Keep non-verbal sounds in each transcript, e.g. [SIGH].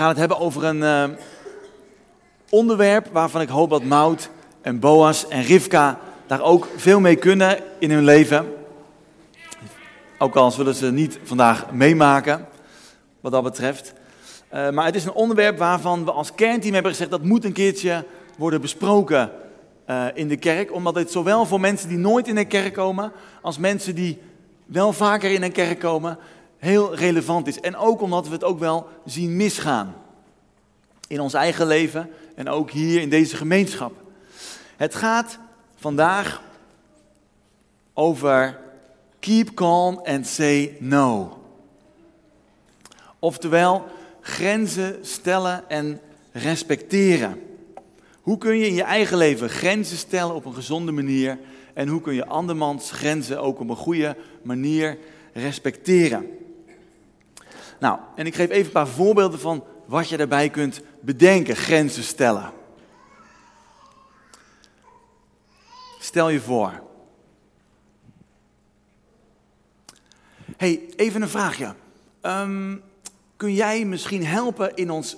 gaan het hebben over een eh, onderwerp waarvan ik hoop dat Mout en Boas en Rivka daar ook veel mee kunnen in hun leven. Ook al zullen ze niet vandaag meemaken, wat dat betreft. Uh, maar het is een onderwerp waarvan we als kernteam hebben gezegd dat moet een keertje worden besproken uh, in de kerk. Omdat het zowel voor mensen die nooit in een kerk komen, als mensen die wel vaker in een kerk komen, heel relevant is. En ook omdat we het ook wel zien misgaan. In ons eigen leven en ook hier in deze gemeenschap. Het gaat vandaag over keep calm and say no. Oftewel, grenzen stellen en respecteren. Hoe kun je in je eigen leven grenzen stellen op een gezonde manier? En hoe kun je andermans grenzen ook op een goede manier respecteren? Nou, en ik geef even een paar voorbeelden van wat je daarbij kunt bedenken, grenzen stellen. Stel je voor. hey, even een vraagje. Um, kun jij misschien helpen in ons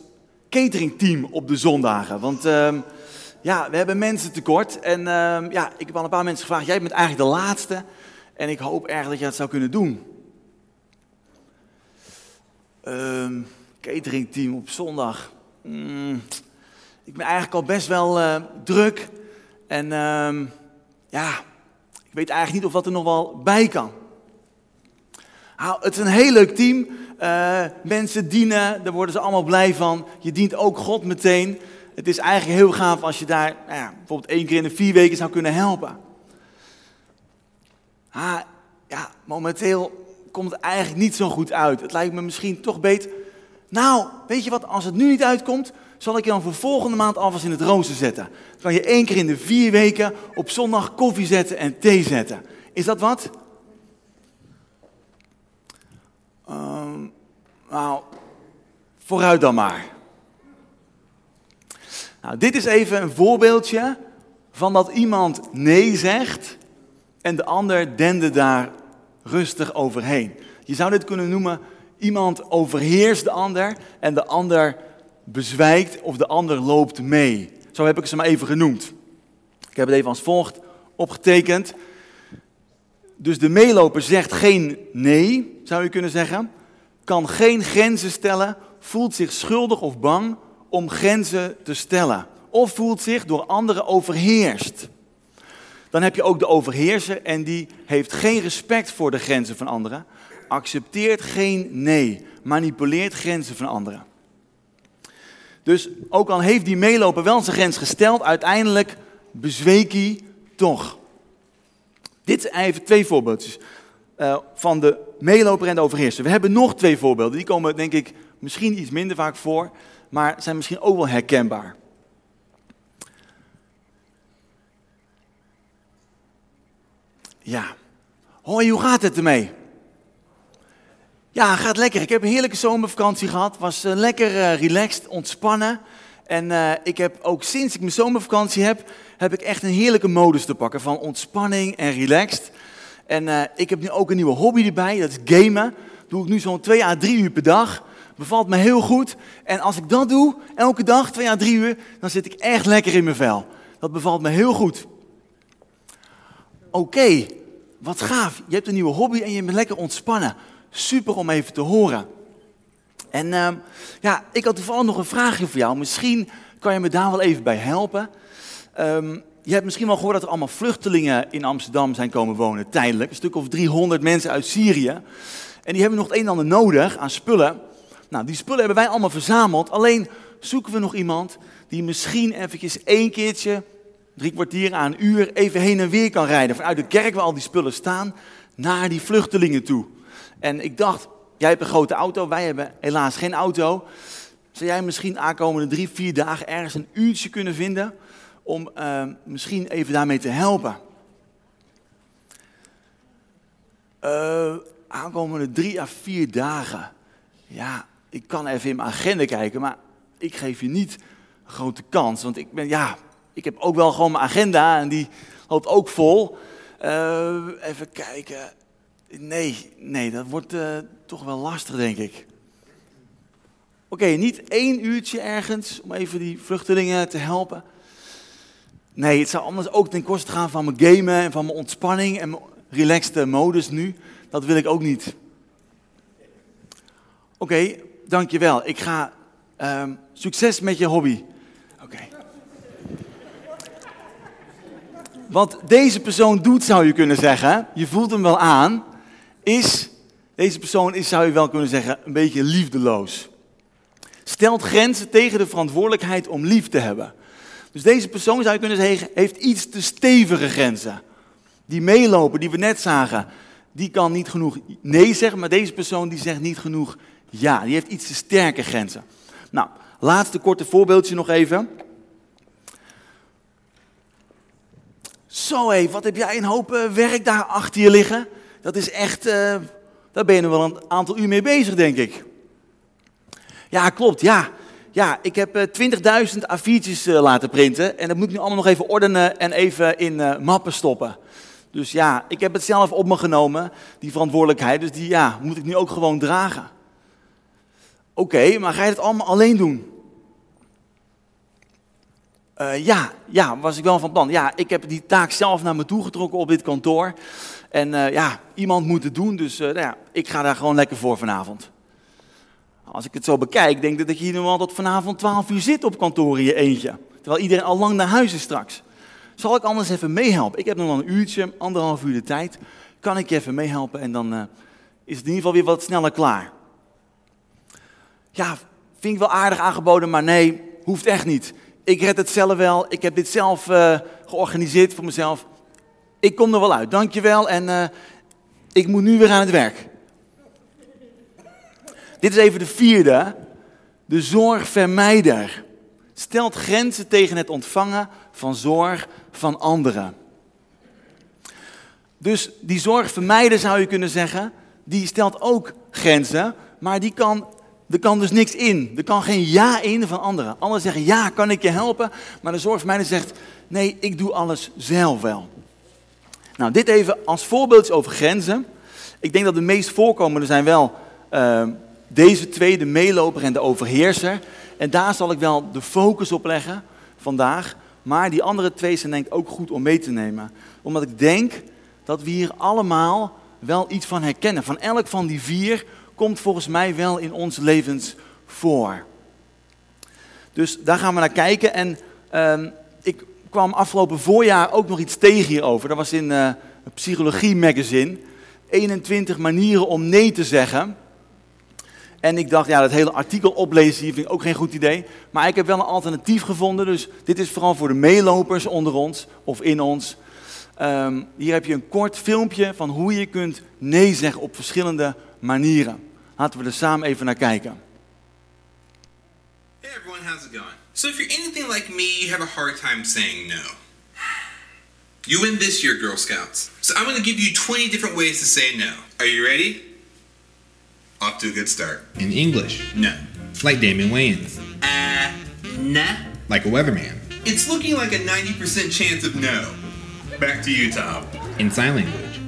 cateringteam op de zondagen? Want um, ja, we hebben mensen tekort. En um, ja, ik heb al een paar mensen gevraagd. Jij bent eigenlijk de laatste. En ik hoop erg dat je dat zou kunnen doen. Um, cateringteam op zondag. Mm, ik ben eigenlijk al best wel uh, druk. En um, ja, ik weet eigenlijk niet of dat er nog wel bij kan. Nou, het is een heel leuk team. Uh, mensen dienen, daar worden ze allemaal blij van. Je dient ook God meteen. Het is eigenlijk heel gaaf als je daar nou ja, bijvoorbeeld één keer in de vier weken zou kunnen helpen. Ah, ja, momenteel komt eigenlijk niet zo goed uit. Het lijkt me misschien toch beter. Nou, weet je wat, als het nu niet uitkomt, zal ik je dan voor volgende maand alvast in het rooster zetten. Dan kan je één keer in de vier weken op zondag koffie zetten en thee zetten. Is dat wat? Um, nou, vooruit dan maar. Nou, dit is even een voorbeeldje van dat iemand nee zegt en de ander dende daar rustig overheen. Je zou dit kunnen noemen, iemand overheerst de ander en de ander bezwijkt of de ander loopt mee. Zo heb ik ze maar even genoemd. Ik heb het even als volgt opgetekend. Dus de meeloper zegt geen nee, zou je kunnen zeggen. Kan geen grenzen stellen, voelt zich schuldig of bang om grenzen te stellen. Of voelt zich door anderen overheerst. Dan heb je ook de overheerser en die heeft geen respect voor de grenzen van anderen. Accepteert geen nee. Manipuleert grenzen van anderen. Dus ook al heeft die meeloper wel zijn grens gesteld, uiteindelijk bezweek hij toch. Dit zijn even twee voorbeeldjes uh, van de meeloper en de overheerser. We hebben nog twee voorbeelden. Die komen denk ik misschien iets minder vaak voor, maar zijn misschien ook wel herkenbaar. Ja. Hoi, hoe gaat het ermee? Ja, gaat lekker. Ik heb een heerlijke zomervakantie gehad. Was uh, lekker uh, relaxed, ontspannen. En uh, ik heb ook sinds ik mijn zomervakantie heb, heb ik echt een heerlijke modus te pakken van ontspanning en relaxed. En ik heb nu ook een nieuwe hobby erbij, dat is gamen. doe ik nu zo'n 2 à 3 uur per dag. Bevalt me heel goed. En als ik dat doe, elke dag, 2 à 3 uur, dan zit ik echt lekker in mijn vel. Dat bevalt me heel goed. Oké, wat gaaf. Je hebt een nieuwe hobby en je bent lekker ontspannen. Super om even te horen. En uh, ja, ik had toevallig nog een vraagje voor jou. Misschien kan je me daar wel even bij helpen. Um, je hebt misschien wel gehoord dat er allemaal vluchtelingen in Amsterdam zijn komen wonen, tijdelijk. Een stuk of 300 mensen uit Syrië. En die hebben nog het een en ander nodig aan spullen. Nou, die spullen hebben wij allemaal verzameld. Alleen zoeken we nog iemand die misschien eventjes één keertje, drie kwartier aan een uur, even heen en weer kan rijden. Vanuit de kerk waar al die spullen staan, naar die vluchtelingen toe. En ik dacht, jij hebt een grote auto, wij hebben helaas geen auto. Zou jij misschien aankomende drie, vier dagen ergens een uurtje kunnen vinden om uh, misschien even daarmee te helpen? Uh, aankomende drie à vier dagen. Ja, ik kan even in mijn agenda kijken, maar ik geef je niet een grote kans. Want ik ben, ja, ik heb ook wel gewoon mijn agenda en die loopt ook vol. Uh, even kijken. Nee, nee, dat wordt uh, toch wel lastig, denk ik. Oké, niet één uurtje ergens om even die vluchtelingen te helpen. Nee, het zou anders ook ten koste gaan van mijn gamen en van mijn ontspanning en mijn relaxed modus nu. Dat wil ik ook niet. Oké, dankjewel. Ik ga ehm, succes met je hobby. Oké. Wat deze persoon doet, zou je kunnen zeggen, je voelt hem wel aan, is, deze persoon is, zou je wel kunnen zeggen, een beetje liefdeloos. Stelt grenzen tegen de verantwoordelijkheid om lief te hebben. Dus deze persoon, zou je kunnen zeggen, heeft iets te stevige grenzen. Die meelopen, die we net zagen, die kan niet genoeg nee zeggen, maar deze persoon die zegt niet genoeg ja. Die heeft iets te sterke grenzen. Nou, laatste korte voorbeeldje nog even. Zo hé, wat heb jij een hoop eh, werk daar achter je liggen? Dat is echt, uh, daar ben je wel een aantal uur mee bezig, denk ik. Ja, klopt, ja. Ja, ik heb uh, eh, 20.000 A4'tjes laten printen en dat moet ik nu allemaal nog even ordenen en even in mappen stoppen. Dus ja, ik heb het zelf op me genomen, die verantwoordelijkheid, dus die ja, moet ik nu ook gewoon dragen. Oké, maar ga je het allemaal alleen doen? Uh, ja, ja, was ik wel van plan. Ja, ik heb die taak zelf naar me toe getrokken op dit kantoor. En uh, ja, iemand moet het doen, dus uh, nou ja, ik ga daar gewoon lekker voor vanavond. Als ik het zo bekijk, denk ik dat je hier nu al tot vanavond 12 uur zit op kantoor in je eentje. Terwijl iedereen al lang naar huis is straks. Zal ik anders even meehelpen? Ik heb nog wel een uurtje, anderhalf uur de tijd. Kan ik je even meehelpen en dan is het in ieder geval weer wat sneller klaar. Ja, vind ik wel aardig aangeboden, maar nee, hoeft echt niet ik red het zelf wel. Ik heb dit zelf uh, georganiseerd voor mezelf. Ik kom er wel uit, dankjewel. En uh, ik moet nu weer aan het werk. Dit is even de vierde. De zorgvermijder. Stelt grenzen tegen het ontvangen van zorg van anderen. Dus die zorgvermijder zou je kunnen zeggen, die stelt ook grenzen, maar die kan er kan dus niks in. Er kan geen ja in van anderen. Anderen zeggen ja, kan ik je helpen? Maar de zorgvermijder zegt nee, ik doe alles zelf wel. Nou, dit even als voorbeeld over grenzen. Ik denk dat de meest voorkomende zijn wel uh, deze twee, de meeloper en de overheerser. En daar zal ik wel de focus op leggen vandaag. Maar die andere twee zijn denk ik ook goed om mee te nemen. Omdat ik denk dat we hier allemaal wel iets van herkennen. Van elk van die vier komt volgens mij wel in ons levens voor. Dus daar gaan we naar kijken. En uh, ik kwam afgelopen voorjaar ook nog iets tegen hierover. Dat was in uh, een psychologie magazine. 21 manieren om nee te zeggen. En ik dacht, ja, dat hele artikel oplezen hier vind ik ook geen goed idee. Maar ik heb wel een alternatief gevonden. Dus dit is vooral voor de meelopers onder ons of in ons. Um, hier heb je een kort filmpje van hoe je kunt nee zeggen op verschillende manieren. Laten we er samen even naar kijken. Hey everyone, how's it going? So if you're anything like me, you have a hard time saying no. You win this year, Girl Scouts. So I'm going to give you 20 different ways to say no. Are you ready? Off to a good start. In English. No. Like Damon Wayans. Uh, nah. Like a weatherman. It's looking like a 90% chance of no. Back to you, Tom. In sign language.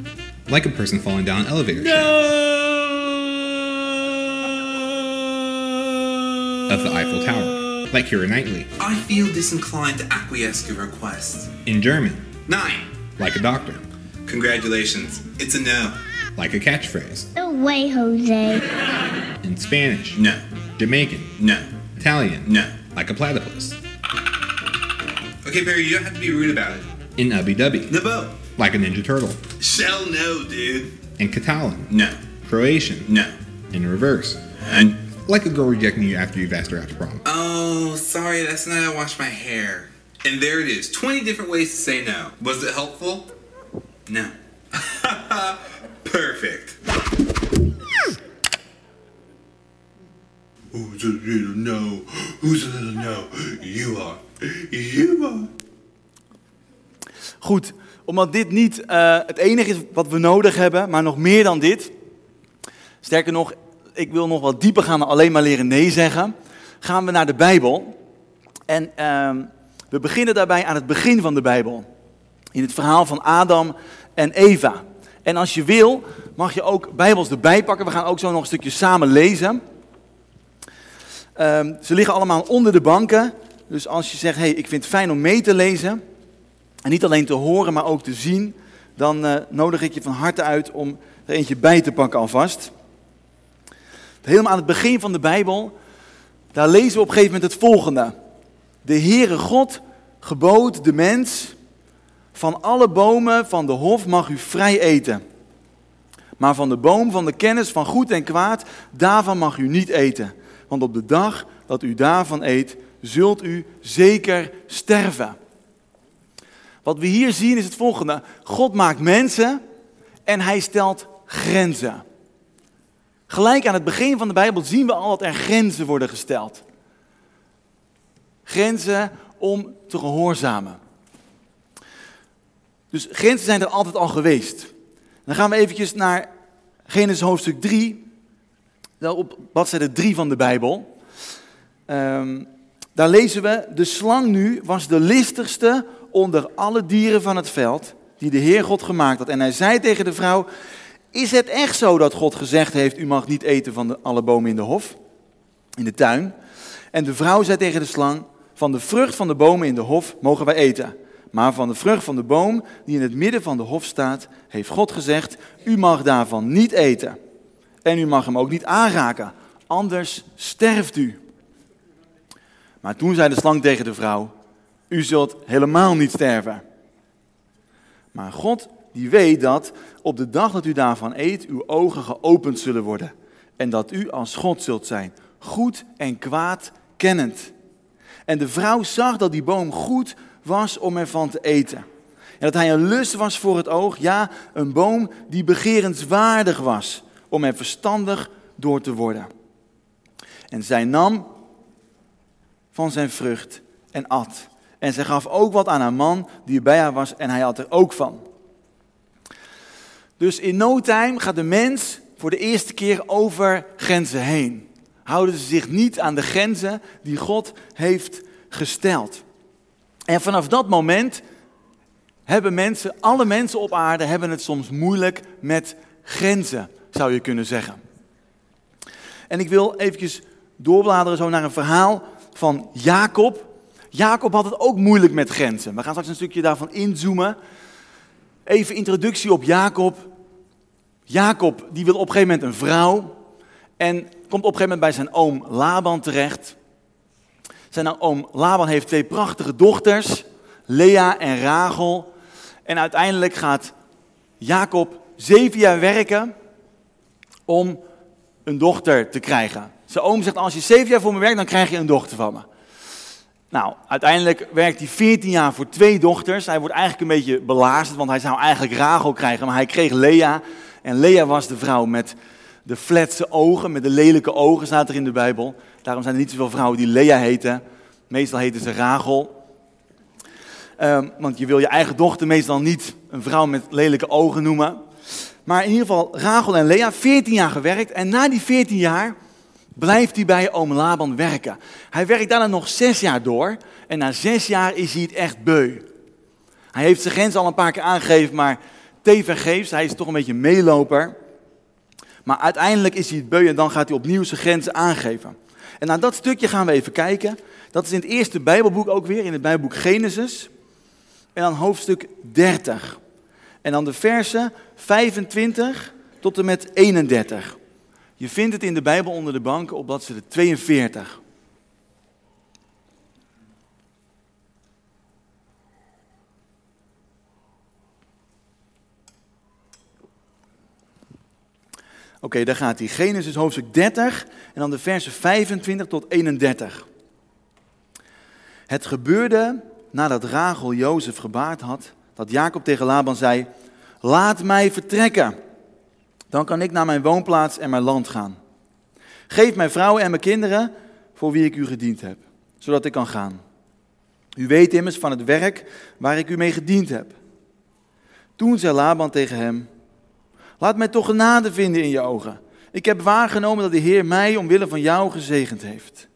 Like a person falling down an elevator No! Of the Eiffel Tower, like Kira Knightley. I feel disinclined to acquiesce to request. In German, Nine. like a doctor, Congratulations. It's a no. like a catchphrase. No way, Jose. In Spanish, No. Jamaican, No. Italian, No. like a platypus. Okay, Barry, you don't have to be rude about it. In Ubby Dubby, The boat. like a Ninja Turtle. Shell no, dude. In Catalan, No. Croatian, No. in reverse, And like a girl rejecting you after you've asked her out to prom. oh, sorry, that's not how I wash my hair. And there it is. 20 different ways to say no. Was it helpful? No. [LAUGHS] Perfect. Who's a little no? Who's a little no? You are. You are. Goed, omdat dit niet uh, het enige is wat we nodig hebben, maar nog meer dan dit. Sterker nog, ik wil nog wat dieper gaan dan alleen maar leren nee zeggen. Gaan we naar de Bijbel. En uh, we beginnen daarbij aan het begin van de Bijbel. In het verhaal van Adam en Eva. En als je wil, mag je ook Bijbels erbij pakken. We gaan ook zo nog een stukje samen lezen. Ehm, ze liggen allemaal onder de banken. Dus als je zegt, hey, ik vind het fijn om mee te lezen, en niet alleen te horen, maar ook te zien, dan eh, nodig ik je van harte uit om er eentje bij te pakken alvast. Helemaal aan het begin van de Bijbel, daar lezen we op een gegeven moment het volgende. De Heere God gebood de mens, van alle bomen van de hof mag u vrij eten. Maar van de boom van de kennis van goed en kwaad, daarvan mag u niet eten. Want op de dag dat u daarvan eet, zult u zeker sterven. Wat we hier zien is het volgende. God maakt mensen en hij stelt grenzen. Gelijk aan het begin van de Bijbel zien we al dat er grenzen worden gesteld. Grenzen om te gehoorzamen. Dus grenzen zijn er altijd al geweest. Dan gaan we eventjes naar Genesis hoofdstuk 3, op bladzijde 3 van de Bijbel. Um, daar lezen we, de slang nu was de listigste onder alle dieren van het veld die de Heer God gemaakt had. En hij zei tegen de vrouw, is het echt zo dat God gezegd heeft, u mag niet eten van de, alle bomen in de hof, in de tuin? En de vrouw zei tegen de slang, van de vrucht van de bomen in de hof mogen wij eten. Maar van de vrucht van de boom die in het midden van de hof staat, heeft God gezegd, u mag daarvan niet eten. En u mag hem ook niet aanraken, anders sterft u. Maar toen zei de slang tegen de vrouw, u zult helemaal niet sterven. Maar God die weet dat op de dag dat u daarvan eet, uw ogen geopend zullen worden. En dat u als God zult zijn, goed en kwaad kennend. En de vrouw zag dat die boom goed was om ervan te eten. En dat hij een lust was voor het oog, ja, een boom die begerenswaardig was om er verstandig door te worden. En zij nam van zijn vrucht en at. En zij gaf ook wat aan haar man die bij haar was en hij had er ook van. Dus in no time gaat de mens voor de eerste keer over grenzen heen. Houden ze zich niet aan de grenzen die God heeft gesteld. En vanaf dat moment hebben mensen, alle mensen op aarde hebben het soms moeilijk met grenzen, zou je kunnen zeggen. En ik wil eventjes doorbladeren zo naar een verhaal van Jacob. Jacob had het ook moeilijk met grenzen. We gaan straks een stukje daarvan inzoomen. Even introductie op Jacob. Jacob die wil op een gegeven moment een vrouw. En komt op een gegeven moment bij zijn oom Laban terecht. Zijn oom Laban heeft twee prachtige dochters, Lea en Rachel. En uiteindelijk gaat Jacob zeven jaar werken om een dochter te krijgen. Zijn oom zegt, als je zeven jaar voor me werkt, dan krijg je een dochter van me. Nou, uiteindelijk werkt hij 14 jaar voor twee dochters. Hij wordt eigenlijk een beetje belazerd, want hij zou eigenlijk Rachel krijgen, maar hij kreeg Lea. En Lea was de vrouw met de flatse ogen, met de lelijke ogen, staat er in de Bijbel. Daarom zijn er niet zoveel vrouwen die Lea heten. Meestal heten ze Rachel. Um, want je wil je eigen dochter meestal niet een vrouw met lelijke ogen noemen. Maar in ieder geval, Rachel en Lea, 14 jaar gewerkt. En na die 14 jaar blijft hij bij oom Laban werken. Hij werkt daarna nog zes jaar door. En na zes jaar is hij het echt beu. Hij heeft zijn grens al een paar keer aangegeven, maar tevergeefs. Hij is toch een beetje meeloper. Maar uiteindelijk is hij het beu en dan gaat hij opnieuw zijn grenzen aangeven. En naar dat stukje gaan we even kijken. Dat is in het eerste Bijbelboek ook weer, in het Bijbelboek Genesis. En dan hoofdstuk 30. En dan de versen 25 tot en met 31. Je vindt het in de Bijbel onder de banken op bladzijde 42. Oké, daar gaat hij. Genesis hoofdstuk 30 en dan de versen 25 tot 31. Het gebeurde nadat Rachel Jozef gebaard had, dat Jacob tegen Laban zei, laat mij vertrekken. Dan kan ik naar mijn woonplaats en mijn land gaan. Geef mijn vrouwen en mijn kinderen voor wie ik u gediend heb, zodat ik kan gaan. U weet immers van het werk waar ik u mee gediend heb. Toen zei Laban tegen hem, laat mij toch genade vinden in je ogen. Ik heb waargenomen dat de Heer mij omwille van jou gezegend heeft.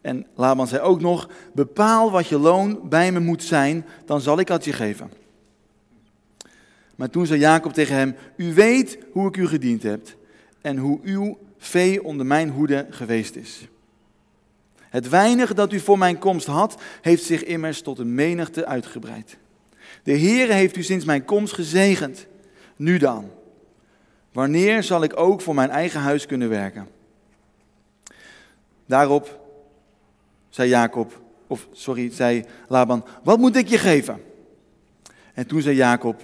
En Laban zei ook nog, bepaal wat je loon bij me moet zijn, dan zal ik het je geven. Maar toen zei Jacob tegen hem, u weet hoe ik u gediend heb en hoe, u, vee onder mijn hoede geweest is. Het weinige dat u voor mijn komst had, heeft zich immers tot een menigte uitgebreid. De Heere heeft u sinds mijn komst gezegend. Nu dan, wanneer zal ik ook voor mijn eigen huis kunnen werken? Daarop zei Jacob, of sorry, zei Laban, wat moet ik je geven? En toen zei Jacob,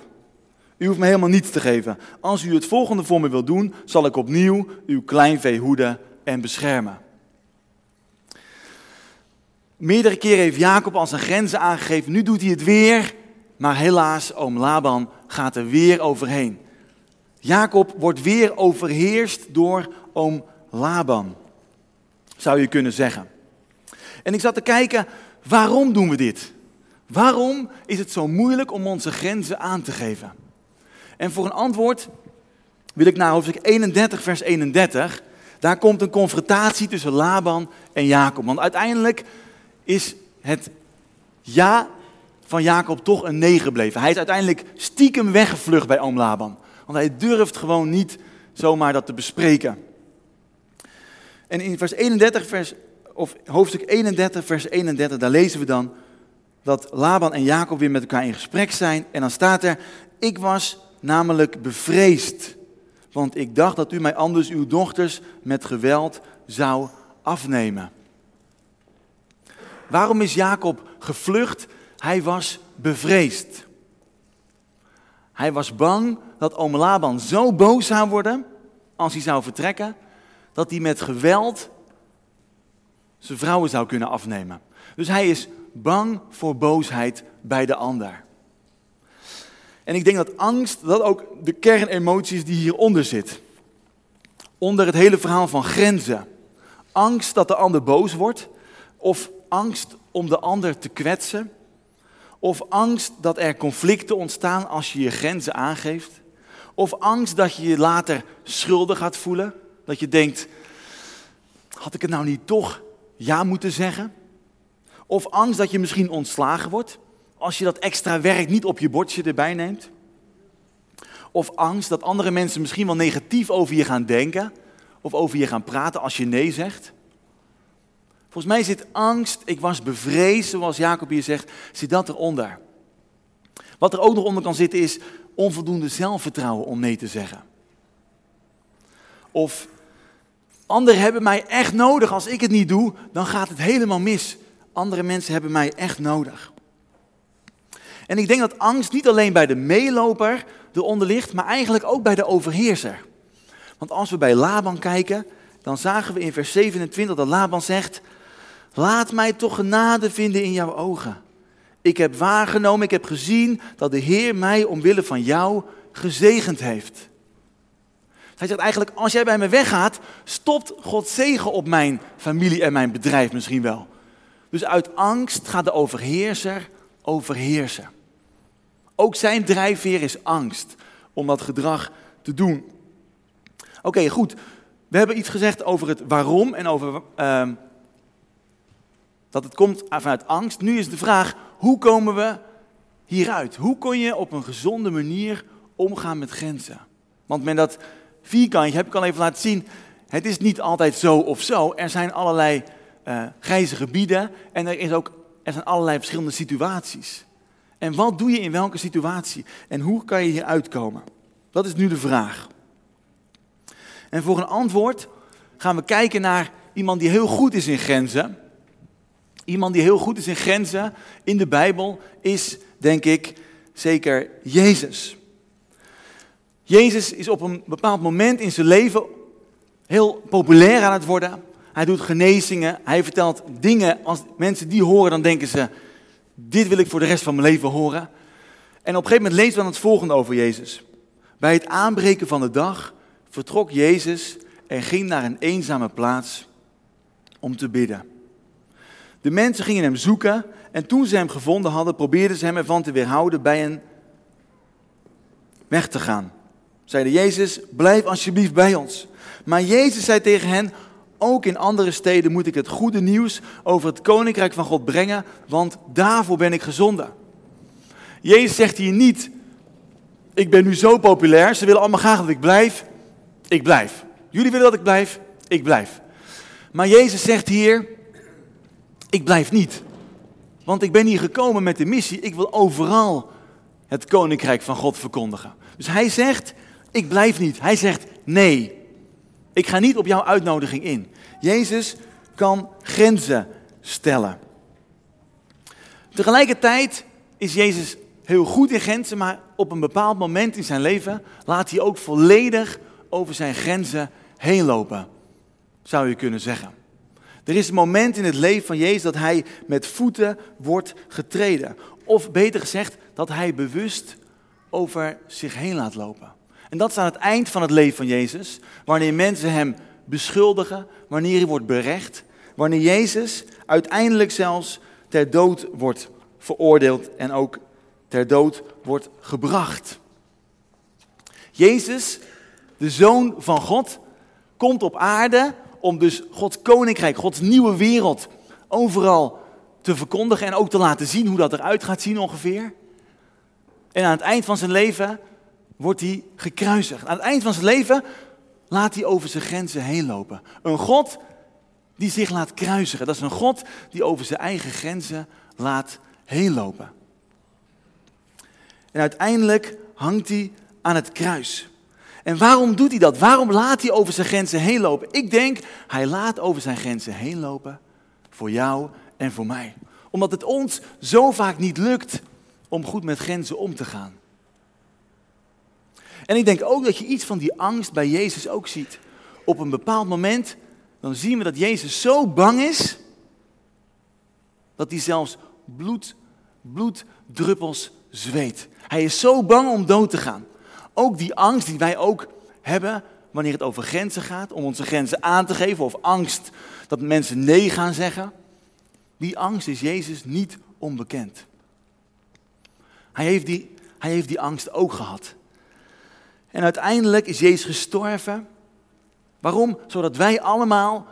u hoeft me helemaal niets te geven. Als u het volgende voor me wilt doen, zal ik opnieuw uw kleinvee hoeden en beschermen. Meerdere keren heeft Jacob al zijn grenzen aangegeven. Nu doet hij het weer. Maar helaas, oom Laban gaat er weer overheen. Jacob wordt weer overheerst door oom Laban. Zou je kunnen zeggen. En ik zat te kijken, waarom doen we dit? Waarom is het zo moeilijk om onze grenzen aan te geven? En voor een antwoord wil ik naar hoofdstuk 31, vers 31. Daar komt een confrontatie tussen Laban en Jacob. Want uiteindelijk is het ja van Jacob toch een nee gebleven. Hij is uiteindelijk stiekem weggevlucht bij oom Laban. Want hij durft gewoon niet zomaar dat te bespreken. En in vers 31, vers, of hoofdstuk 31, vers 31, daar lezen we dan dat Laban en Jacob weer met elkaar in gesprek zijn. En dan staat er, ik was namelijk bevreesd, want ik dacht dat u mij anders uw dochters met geweld zou afnemen. Waarom is Jacob gevlucht? Hij was bevreesd. Hij was bang dat oom Laban zo boos zou worden als hij zou vertrekken, dat hij met geweld zijn vrouwen zou kunnen afnemen. Dus hij is bang voor boosheid bij de ander. En ik denk dat angst, dat ook de kernemotie is die hieronder zit. Onder het hele verhaal van grenzen. Angst dat de ander boos wordt, of angst om de ander te kwetsen, of angst dat er conflicten ontstaan als je je grenzen aangeeft, of angst dat je je later schuldig gaat voelen, dat je denkt, had ik het nou niet toch ja moeten zeggen? Of angst dat je misschien ontslagen wordt als je dat extra werk niet op je bordje erbij neemt. Of angst dat andere mensen misschien wel negatief over je gaan denken of over je gaan praten als je nee zegt. Volgens mij zit angst, ik was bevreesd, zoals Jacob hier zegt, zit dat eronder. Wat er ook nog onder kan zitten is onvoldoende zelfvertrouwen om nee te zeggen. Of anderen hebben mij echt nodig. Als ik het niet doe, dan gaat het helemaal mis. Andere mensen hebben mij echt nodig. En ik denk dat angst niet alleen bij de meeloper eronder ligt, maar eigenlijk ook bij de overheerser. Want als we bij Laban kijken, dan zagen we in vers 27 dat Laban zegt: Laat mij toch genade vinden in jouw ogen. Ik heb waargenomen, ik heb gezien dat de Heer mij omwille van jou gezegend heeft. Hij zegt eigenlijk, als jij bij me weggaat, stopt God zegen op mijn familie en mijn bedrijf misschien wel. Dus uit angst gaat de overheerser overheersen. Ook zijn drijfveer is angst om dat gedrag te doen. Oké, goed. We hebben iets gezegd over het waarom en over uh, dat het komt vanuit angst. Nu is de vraag, hoe komen we hieruit? Hoe kun je op een gezonde manier omgaan met grenzen? Want met dat vierkantje heb ik al even laten zien, het is niet altijd zo of zo. Er zijn allerlei uh, grijze gebieden en er, is ook, er zijn allerlei verschillende situaties. En wat doe je in welke situatie? En hoe kan je hier uitkomen? Dat is nu de vraag. En voor een antwoord gaan we kijken naar iemand die heel goed is in grenzen. Iemand die heel goed is in grenzen in de Bijbel is, denk ik, zeker Jezus. Jezus is op een bepaald moment in zijn leven heel populair aan het worden. Hij doet genezingen, hij vertelt dingen, als mensen die horen, dan denken ze, dit wil ik voor de rest van mijn leven horen. En op een gegeven moment lezen we dan het volgende over Jezus. Bij het aanbreken van de dag vertrok Jezus en ging naar een eenzame plaats om te bidden. De mensen gingen hem zoeken en toen ze hem gevonden hadden, probeerden ze hem ervan te weerhouden bij een weg te gaan. Zeiden Jezus, blijf alsjeblieft bij ons. Maar Jezus zei tegen hen, ook in andere steden moet ik het goede nieuws over het koninkrijk van God brengen, want daarvoor ben ik gezonden. Jezus zegt hier niet, ik ben nu zo populair, ze willen allemaal graag dat ik blijf, ik blijf. Jullie willen dat ik blijf, ik blijf. Maar Jezus zegt hier, ik blijf niet. Want ik ben hier gekomen met de missie, ik wil overal het koninkrijk van God verkondigen. Dus hij zegt, ik blijf niet. Hij zegt, nee, ik ga niet op jouw uitnodiging in. Jezus kan grenzen stellen. Tegelijkertijd is Jezus heel goed in grenzen, maar op een bepaald moment in zijn leven laat hij ook volledig over zijn grenzen heen lopen, zou je kunnen zeggen. Er is een moment in het leven van Jezus dat hij met voeten wordt getreden. Of beter gezegd, dat hij bewust over zich heen laat lopen. En dat is aan het eind van het leven van Jezus, wanneer mensen hem beschuldigen, wanneer hij wordt berecht, wanneer Jezus uiteindelijk zelfs ter dood wordt veroordeeld en ook ter dood wordt gebracht. Jezus, de Zoon van God, komt op aarde om dus Gods koninkrijk, Gods nieuwe wereld overal te verkondigen en ook te laten zien hoe dat eruit gaat zien ongeveer. En aan het eind van zijn leven wordt hij gekruisigd. Aan het eind van zijn leven laat hij over zijn grenzen heen lopen. Een God die zich laat kruisigen. Dat is een God die over zijn eigen grenzen laat heen lopen. En uiteindelijk hangt hij aan het kruis. En waarom doet hij dat? Waarom laat hij over zijn grenzen heen lopen? Ik denk, hij laat over zijn grenzen heen lopen voor jou en voor mij. Omdat het ons zo vaak niet lukt om goed met grenzen om te gaan. En ik denk ook dat je iets van die angst bij Jezus ook ziet. Op een bepaald moment, dan zien we dat Jezus zo bang is, dat hij zelfs bloed, bloeddruppels zweet. Hij is zo bang om dood te gaan. Ook die angst die wij ook hebben wanneer het over grenzen gaat, om onze grenzen aan te geven, of angst dat mensen nee gaan zeggen. Die angst is Jezus niet onbekend. Hij heeft die, hij heeft die angst ook gehad. En uiteindelijk is Jezus gestorven. Waarom? Zodat wij allemaal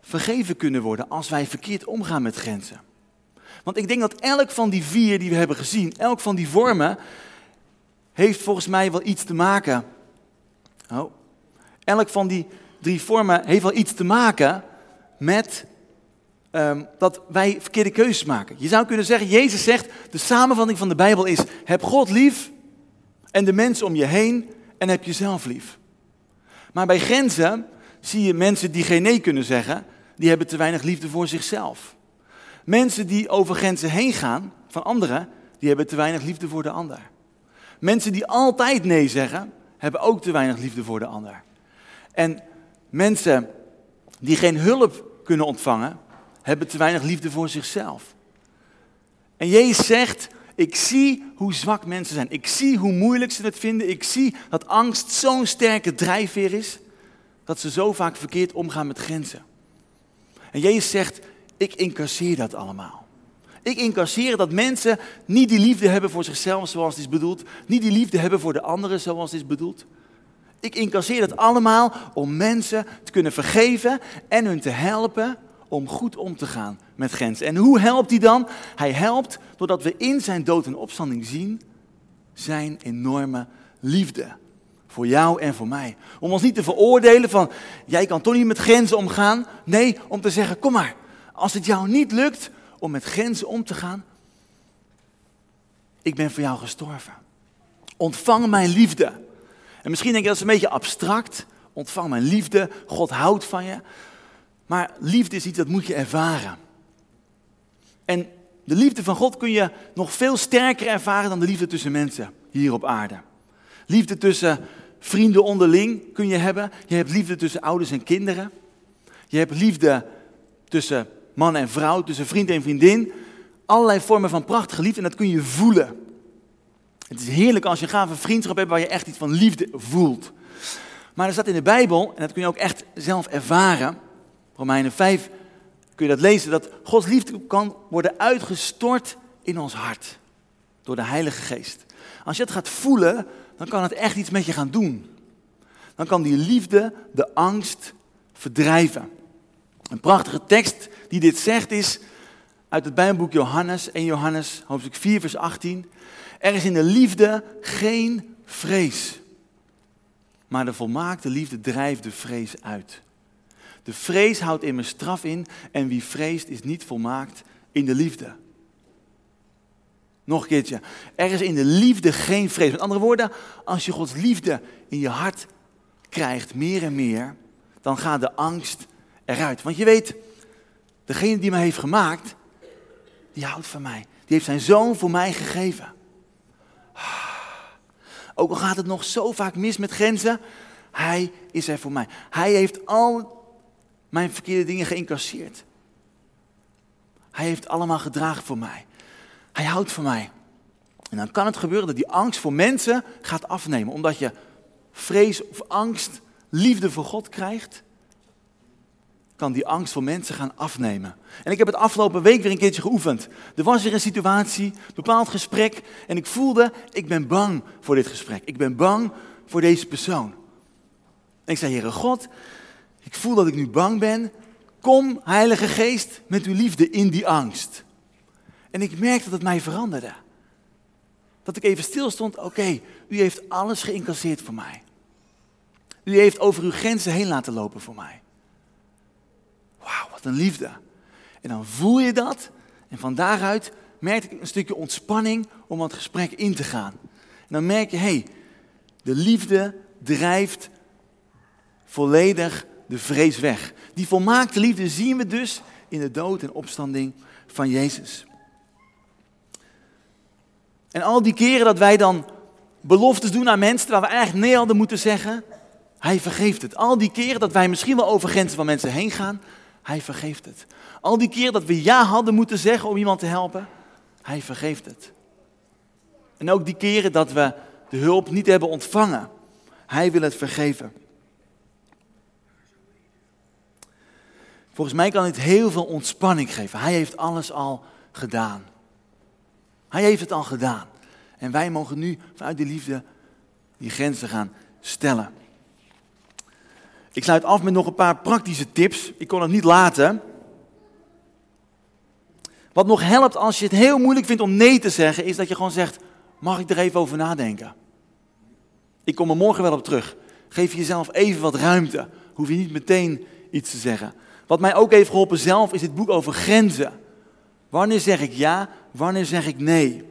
vergeven kunnen worden als wij verkeerd omgaan met grenzen. Want ik denk dat elk van die vier die we hebben gezien, elk van die vormen, heeft volgens mij wel iets te maken. Oh, elk van die drie vormen heeft wel iets te maken met um, dat wij verkeerde keuzes maken. Je zou kunnen zeggen, Jezus zegt, de samenvatting van de Bijbel is, heb God lief en de mensen om je heen en heb jezelf lief. Maar bij grenzen zie je mensen die geen nee kunnen zeggen, die hebben te weinig liefde voor zichzelf. Mensen die over grenzen heen gaan van anderen, die hebben te weinig liefde voor de ander. Mensen die altijd nee zeggen, hebben ook te weinig liefde voor de ander. En mensen die geen hulp kunnen ontvangen, hebben te weinig liefde voor zichzelf. En Jezus zegt, ik zie hoe zwak mensen zijn. Ik zie hoe moeilijk ze het vinden. Ik zie dat angst zo'n sterke drijfveer is, dat ze zo vaak verkeerd omgaan met grenzen. En Jezus zegt, ik incasseer dat allemaal. Ik incasseer dat mensen niet die liefde hebben voor zichzelf zoals het is bedoeld. Niet die liefde hebben voor de anderen zoals het is bedoeld. Ik incasseer dat allemaal om mensen te kunnen vergeven en hun te helpen om goed om te gaan met grenzen. En hoe helpt hij dan? Hij helpt doordat we in zijn dood en opstanding zien zijn enorme liefde. Voor jou en voor mij. Om ons niet te veroordelen van, jij kan toch niet met grenzen omgaan. Nee, om te zeggen, kom maar, als het jou niet lukt om met grenzen om te gaan, ik ben voor jou gestorven. Ontvang mijn liefde. En misschien denk je dat is een beetje abstract. Ontvang mijn liefde, God houdt van je. Maar liefde is iets dat moet je ervaren. En de liefde van God kun je nog veel sterker ervaren dan de liefde tussen mensen hier op aarde. Liefde tussen vrienden onderling kun je hebben. Je hebt liefde tussen ouders en kinderen. Je hebt liefde tussen man en vrouw, tussen vriend en vriendin. Allerlei vormen van prachtige liefde en dat kun je voelen. Het is heerlijk als je een gave vriendschap hebt waar je echt iets van liefde voelt. Maar er staat in de Bijbel, en dat kun je ook echt zelf ervaren, Romeinen 5 kun je dat lezen, dat Gods liefde kan worden uitgestort in ons hart. Door de Heilige Geest. Als je het gaat voelen, dan kan het echt iets met je gaan doen. Dan kan die liefde de angst verdrijven. Een prachtige tekst die dit zegt is uit het Bijbelboek Johannes, 1 Johannes, hoofdstuk 4, vers 18. Er is in de liefde geen vrees. maar de volmaakte liefde drijft de vrees uit. De vrees houdt immers straf in en wie vreest is niet volmaakt in de liefde. Nog een keertje. Er is in de liefde geen vrees. Met andere woorden, als je Gods liefde in je hart krijgt, meer en meer, dan gaat de angst eruit. Want je weet, degene die mij heeft gemaakt, die houdt van mij. Die heeft zijn zoon voor mij gegeven. Ook al gaat het nog zo vaak mis met grenzen, hij is er voor mij. Hij heeft al mijn verkeerde dingen geïncasseerd. Hij heeft allemaal gedragen voor mij. Hij houdt van mij. En dan kan het gebeuren dat die angst voor mensen gaat afnemen. Omdat je vrees of angst, liefde voor God krijgt, kan die angst voor mensen gaan afnemen. En ik heb het afgelopen week weer een keertje geoefend. Er was weer een situatie, een bepaald gesprek. En ik voelde, ik ben bang voor dit gesprek. Ik ben bang voor deze persoon. En ik zei, Heere God, ik voel dat ik nu bang ben. Kom, Heilige Geest, met uw liefde in die angst. En ik merkte dat het mij veranderde. Dat ik even stil stond, oké, u heeft alles geïncasseerd voor mij. U heeft over uw grenzen heen laten lopen voor mij. Wauw, wat een liefde. En dan voel je dat en van daaruit merk ik een stukje ontspanning om het gesprek in te gaan. En dan merk je, hé, hey, de liefde drijft volledig de vrees weg. Die volmaakte liefde zien we dus in de dood en opstanding van Jezus. En al die keren dat wij dan beloftes doen aan mensen, terwijl we eigenlijk nee hadden moeten zeggen, hij vergeeft het. Al die keren dat wij misschien wel over grenzen van mensen heen gaan, hij vergeeft het. Al die keren dat we ja hadden moeten zeggen om iemand te helpen, hij vergeeft het. En ook die keren dat we de hulp niet hebben ontvangen, hij wil het vergeven. Volgens mij kan dit heel veel ontspanning geven. Hij heeft alles al gedaan. Hij heeft het al gedaan. En wij mogen nu vanuit die liefde die grenzen gaan stellen. Ik sluit af met nog een paar praktische tips. Ik kon het niet laten. Wat nog helpt als je het heel moeilijk vindt om nee te zeggen, is dat je gewoon zegt: Mag ik er even over nadenken? Ik kom er morgen wel op terug. Geef jezelf even wat ruimte. Hoef je niet meteen iets te zeggen. Wat mij ook heeft geholpen zelf is het boek over grenzen. Wanneer zeg ik ja, wanneer zeg ik nee?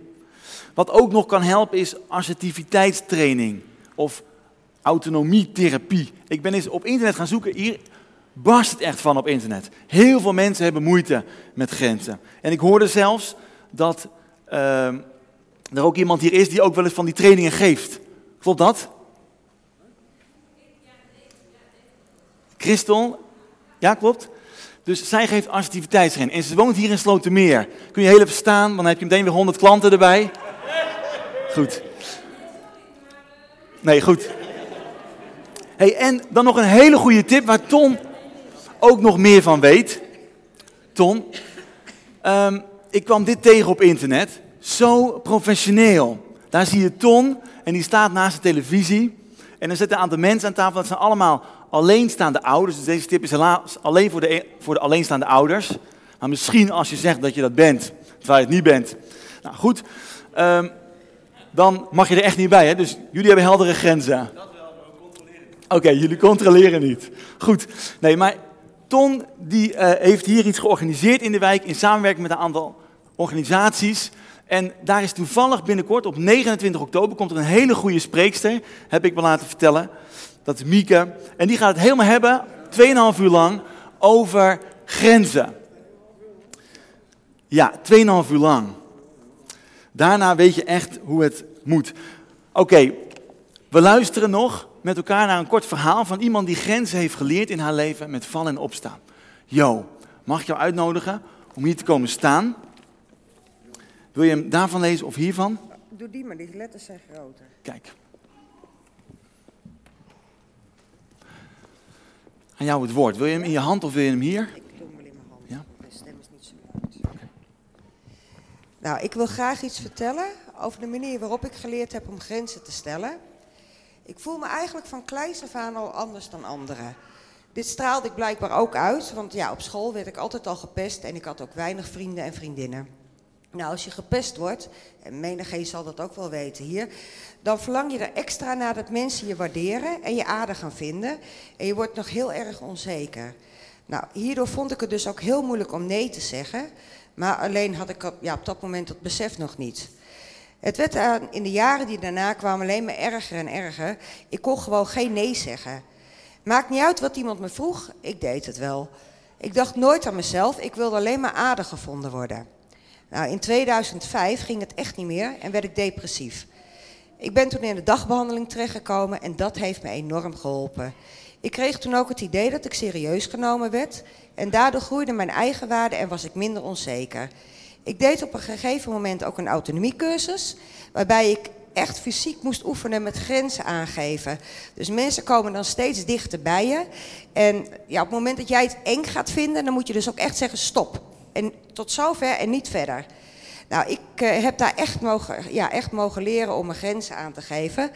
Wat ook nog kan helpen is assertiviteitstraining of autonomietherapie. Ik ben eens op internet gaan zoeken. Hier barst het echt van op internet. Heel veel mensen hebben moeite met grenzen. En ik hoorde zelfs dat uh, er ook iemand hier is die ook wel eens van die trainingen geeft. Klopt dat? Christel? Ja, klopt. Dus zij geeft assertiviteitstraining. En ze woont hier in Slotermeer. Kun je heel even staan, want dan heb je meteen weer 100 klanten erbij. Goed. Nee, goed. Hey, en dan nog een hele goede tip waar Ton ook nog meer van weet. Ton, ehm, ik kwam dit tegen op internet. Zo professioneel. Daar zie je Ton en die staat naast de televisie. En er zitten een aantal mensen aan tafel. Dat zijn allemaal alleenstaande ouders. Dus deze tip is helaas alleen voor de, voor de alleenstaande ouders. Maar misschien als je zegt dat je dat bent, terwijl je het niet bent. Nou goed, um, dan mag je er echt niet bij. Hè? Dus jullie hebben heldere grenzen. Dat wel, maar we controleren niet. Oké, okay, jullie controleren niet. Goed. Nee, maar Ton die, uh, heeft hier iets georganiseerd in de wijk in samenwerking met een aantal organisaties. En daar is toevallig binnenkort, op 29 oktober, komt er een hele goede spreekster, heb ik me laten vertellen. Dat is Mieke. En die gaat het helemaal hebben, 2,5 uur lang, over grenzen. Ja, 2,5 uur lang. Daarna weet je echt hoe het moet. Oké, we luisteren nog met elkaar naar een kort verhaal van iemand die grenzen heeft geleerd in haar leven met vallen en opstaan. Jo, mag ik jou uitnodigen om hier te komen staan? Wil je hem daarvan lezen of hiervan? Doe die maar, die letters zijn groter. Kijk. Aan jou het woord. Wil je hem in je hand of wil je hem hier? Ik doe hem in mijn hand. Ja? Mijn stem is niet zo luid. Okay. Nou, ik wil graag iets vertellen over de manier waarop ik geleerd heb om grenzen te stellen. Ik voel me eigenlijk van kleins af aan al anders dan anderen. Dit straalde ik blijkbaar ook uit, want ja, op school werd ik altijd al gepest en ik had ook weinig vrienden en vriendinnen. Nou, als je gepest wordt, en menigeen zal dat ook wel weten hier, dan verlang je er extra naar dat mensen je waarderen en je aardig gaan vinden. En je wordt nog heel erg onzeker. Nou, hierdoor vond ik het dus ook heel moeilijk om nee te zeggen. Maar alleen had ik op, ja, op dat moment het besef nog niet. Het werd in de jaren die daarna kwamen alleen maar erger en erger. Ik kon gewoon geen nee zeggen. Maakt niet uit wat iemand me vroeg, ik deed het wel. Ik dacht nooit aan mezelf, ik wilde alleen maar aardig gevonden worden. Nou, in 2005 ging het echt niet meer en werd ik depressief. Ik ben toen in de dagbehandeling terechtgekomen en dat heeft me enorm geholpen. Ik kreeg toen ook het idee dat ik serieus genomen werd en daardoor groeide mijn eigenwaarde en was ik minder onzeker. Ik deed op een gegeven moment ook een autonomiecursus, waarbij ik echt fysiek moest oefenen met grenzen aangeven. Dus mensen komen dan steeds dichter bij je. En ja, op het moment dat jij het eng gaat vinden, dan moet je dus ook echt zeggen stop. En tot zover en niet verder. Nou, ik uh, heb daar echt mogen, ja, echt mogen leren om mijn grenzen aan te geven.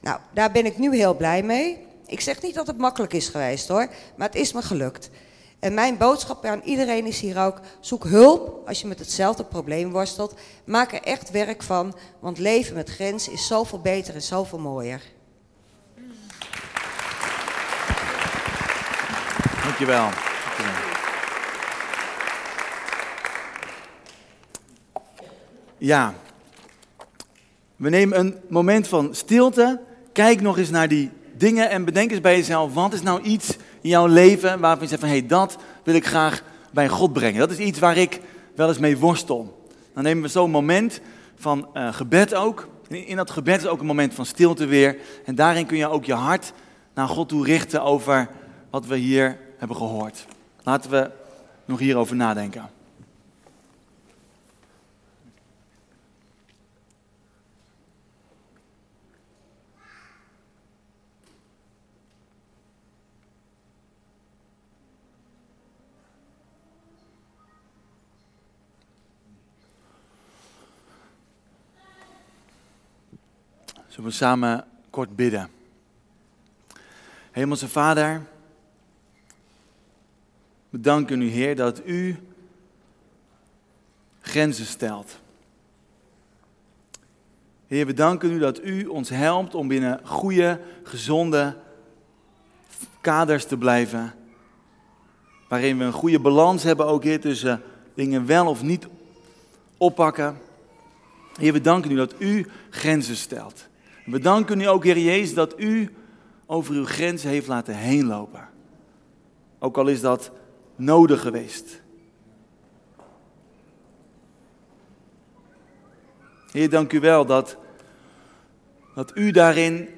Nou, daar ben ik nu heel blij mee. Ik zeg niet dat het makkelijk is geweest hoor, maar het is me gelukt. En mijn boodschap aan iedereen is hier ook: zoek hulp als je met hetzelfde probleem worstelt. Maak er echt werk van, want leven met grenzen is zoveel beter en zoveel mooier. Dankjewel. Ja, we nemen een moment van stilte. Kijk nog eens naar die dingen en bedenk eens bij jezelf: wat is nou iets in jouw leven waarvan je zegt van hé, hey, dat wil ik graag bij God brengen. Dat is iets waar ik wel eens mee worstel. Dan nemen we zo'n moment van uh, gebed ook. In dat gebed is ook een moment van stilte weer. En daarin kun je ook je hart naar God toe richten over wat we hier hebben gehoord. Laten we nog hierover nadenken. We samen kort bidden? Hemelse Vader, we danken u Heer dat u grenzen stelt. Heer, we danken u dat u ons helpt om binnen goede, gezonde kaders te blijven. Waarin we een goede balans hebben ook Heer tussen dingen wel of niet oppakken. Heer, we danken u dat u grenzen stelt. We danken u ook, Heer Jezus, dat u over uw grenzen heeft laten heen lopen. Ook al is dat nodig geweest. Heer, dank u wel dat, dat u daarin